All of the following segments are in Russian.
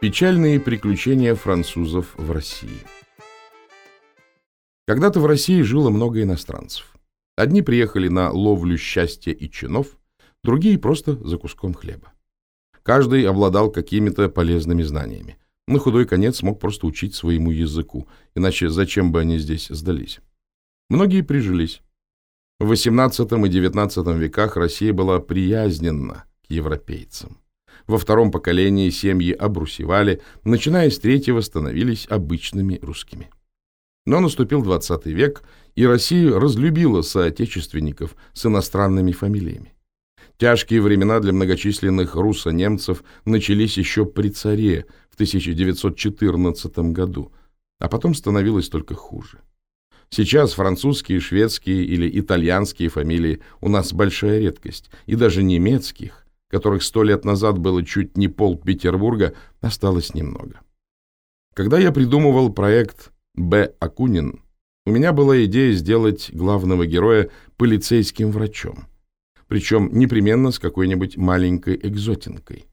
Печальные приключения французов в России. Когда-то в России жило много иностранцев. Одни приехали на ловлю счастья и чинов, другие просто за куском хлеба. Каждый обладал какими-то полезными знаниями. На худой конец мог просто учить своему языку, иначе зачем бы они здесь сдались? Многие прижились. В XVIII и XIX веках Россия была приязненна к европейцам. Во втором поколении семьи обрусевали, начиная с третьего становились обычными русскими. Но наступил 20 век, и Россию разлюбила соотечественников с иностранными фамилиями. Тяжкие времена для многочисленных руссо-немцев начались еще при царе в 1914 году, а потом становилось только хуже. Сейчас французские, шведские или итальянские фамилии у нас большая редкость, и даже немецких, которых сто лет назад было чуть не пол Петербурга, осталось немного. Когда я придумывал проект «Б. Акунин», у меня была идея сделать главного героя полицейским врачом, причем непременно с какой-нибудь маленькой экзотинкой.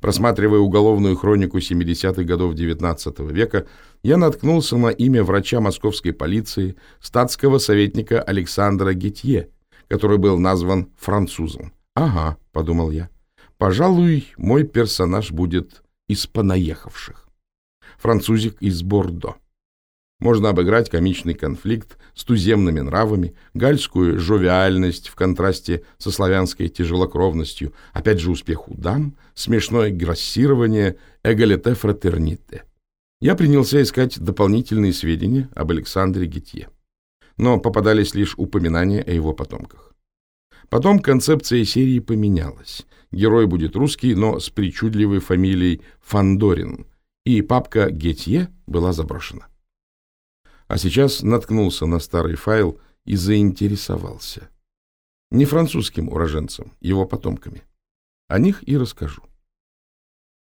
Просматривая уголовную хронику 70-х годов XIX века, я наткнулся на имя врача московской полиции, статского советника Александра Гетье, который был назван французом. «Ага», — подумал я, — «пожалуй, мой персонаж будет из понаехавших. Французик из Бордо». Можно обыграть комичный конфликт с туземными нравами, гальскую жовиальность в контрасте со славянской тяжелокровностью, опять же успех у дам, смешное грассирование, эгалите фратерните. Я принялся искать дополнительные сведения об Александре Гетье. Но попадались лишь упоминания о его потомках. Потом концепция серии поменялась. Герой будет русский, но с причудливой фамилией Фандорин, и папка Гетье была заброшена. А сейчас наткнулся на старый файл и заинтересовался. Не французским уроженцем, его потомками. О них и расскажу.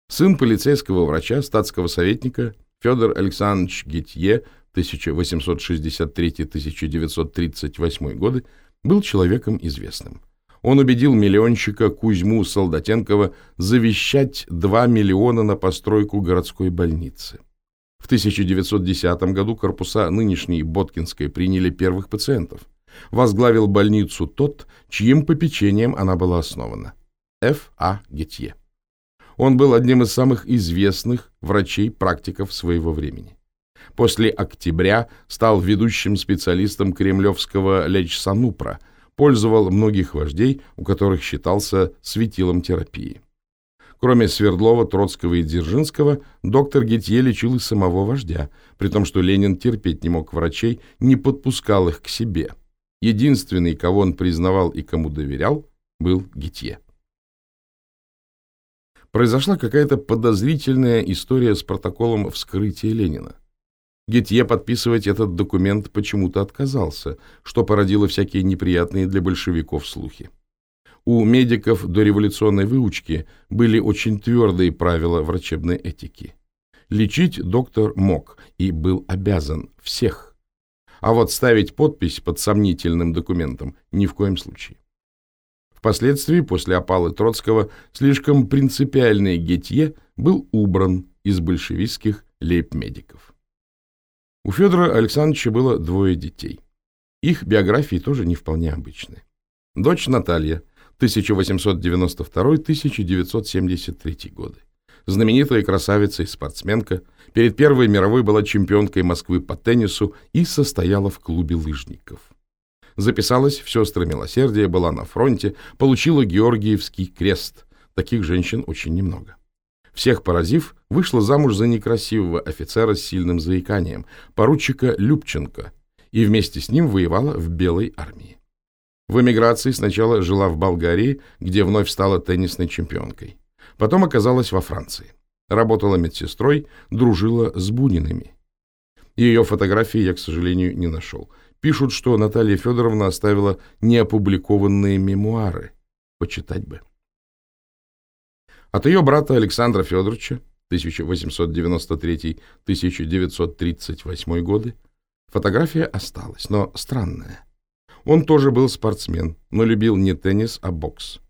Сын полицейского врача, статского советника Федор Александрович Гетье 1863-1938 годы был человеком известным. Он убедил миллионщика Кузьму Солдатенкова завещать 2 миллиона на постройку городской больницы. В 1910 году корпуса нынешней Боткинской приняли первых пациентов. Возглавил больницу тот, чьим попечением она была основана. Ф. А. Гетье. Он был одним из самых известных врачей-практиков своего времени. После октября стал ведущим специалистом кремлевского лечсанупра, пользовал многих вождей, у которых считался светилом терапии. Кроме Свердлова, Троцкого и Дзержинского, доктор Гетье лечил и самого вождя, при том, что Ленин терпеть не мог врачей, не подпускал их к себе. Единственный, кого он признавал и кому доверял, был Гетье. Произошла какая-то подозрительная история с протоколом вскрытия Ленина. Гетье подписывать этот документ почему-то отказался, что породило всякие неприятные для большевиков слухи. У медиков до революционной выучки были очень твердые правила врачебной этики. Лечить доктор мог и был обязан всех. А вот ставить подпись под сомнительным документом ни в коем случае. Впоследствии, после опалы Троцкого, слишком принципиальный Гетье был убран из большевистских лейб-медиков. У Федора Александровича было двое детей. Их биографии тоже не вполне обычные. Дочь Наталья, 1892-1973 годы. Знаменитая красавица и спортсменка, перед Первой мировой была чемпионкой Москвы по теннису и состояла в клубе лыжников. Записалась в «Сестры милосердия», была на фронте, получила Георгиевский крест. Таких женщин очень немного. Всех поразив, вышла замуж за некрасивого офицера с сильным заиканием, поручика Любченко, и вместе с ним воевала в Белой армии. В эмиграции сначала жила в Болгарии, где вновь стала теннисной чемпионкой. Потом оказалась во Франции. Работала медсестрой, дружила с Буниными. Ее фотографии я, к сожалению, не нашел. Пишут, что Наталья Федоровна оставила неопубликованные мемуары. Почитать бы. От ее брата Александра Федоровича 1893-1938 годы фотография осталась, но странная. Он тоже был спортсмен, но любил не теннис, а бокс.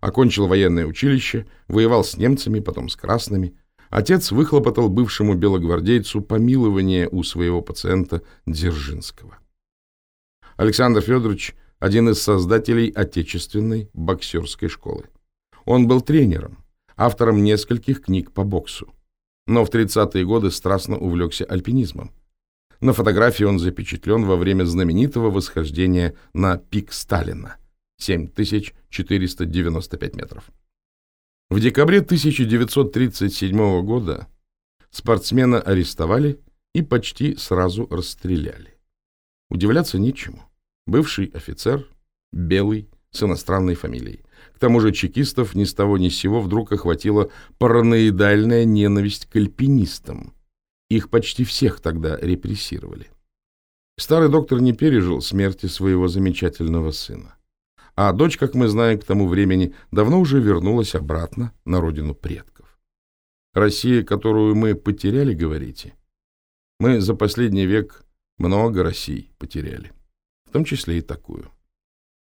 Окончил военное училище, воевал с немцами, потом с красными, Отец выхлопотал бывшему белогвардейцу помилование у своего пациента Дзержинского. Александр Федорович – один из создателей отечественной боксерской школы. Он был тренером, автором нескольких книг по боксу. Но в 30-е годы страстно увлекся альпинизмом. На фотографии он запечатлен во время знаменитого восхождения на пик Сталина – 7495 метров. В декабре 1937 года спортсмена арестовали и почти сразу расстреляли. Удивляться нечему. Бывший офицер, белый, с иностранной фамилией. К тому же чекистов ни с того ни с сего вдруг охватила параноидальная ненависть к альпинистам. Их почти всех тогда репрессировали. Старый доктор не пережил смерти своего замечательного сына. А дочь, как мы знаем, к тому времени давно уже вернулась обратно на родину предков. Россия, которую мы потеряли, говорите? Мы за последний век много Россий потеряли, в том числе и такую.